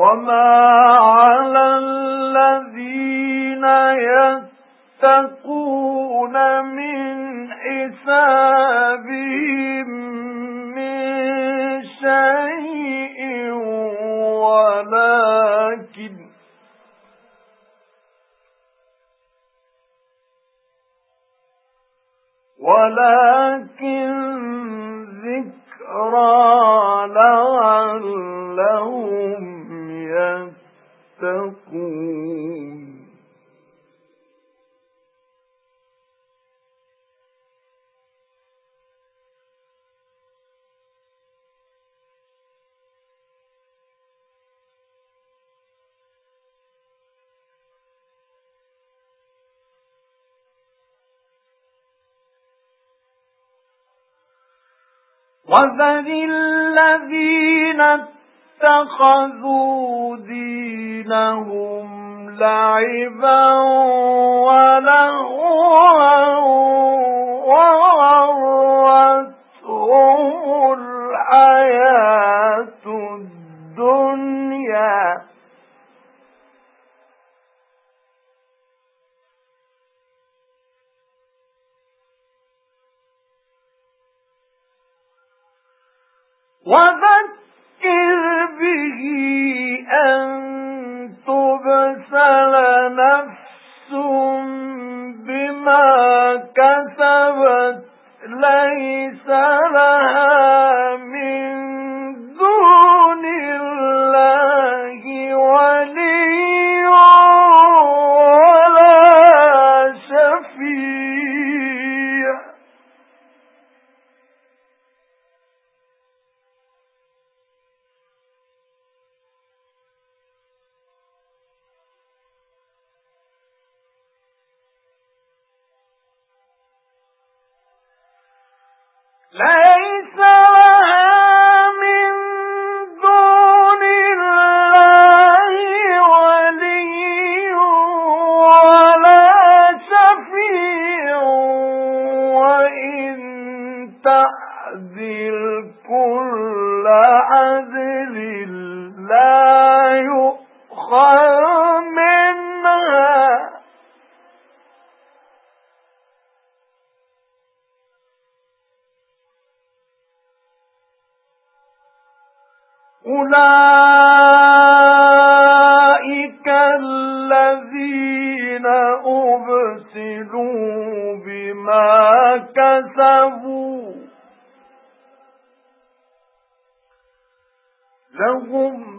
وَمَا عَلَى الَّذِينَ يَتَّقُونَ مِنْ حِسَابِهِمْ مِنْ شَيْءٍ وَلَكِنْ وَلَكِنْ ذِكْرَى لَعَلَّهُمْ وَذَرِ الَّذِينَ اتَّخَذُوا دِينَهُمْ لَعِبًا وَلَهْوًا وَذَكِّرْ بِهِ أَن تُبْسَلَ نَفْسٌ بِمَا كَسَبَتْ لَيْسَ لَيْسَ أُولَئِكَ الَّذِينَ أُبْسِلُوا بِمَا كَسَبُوا. لَهُمْ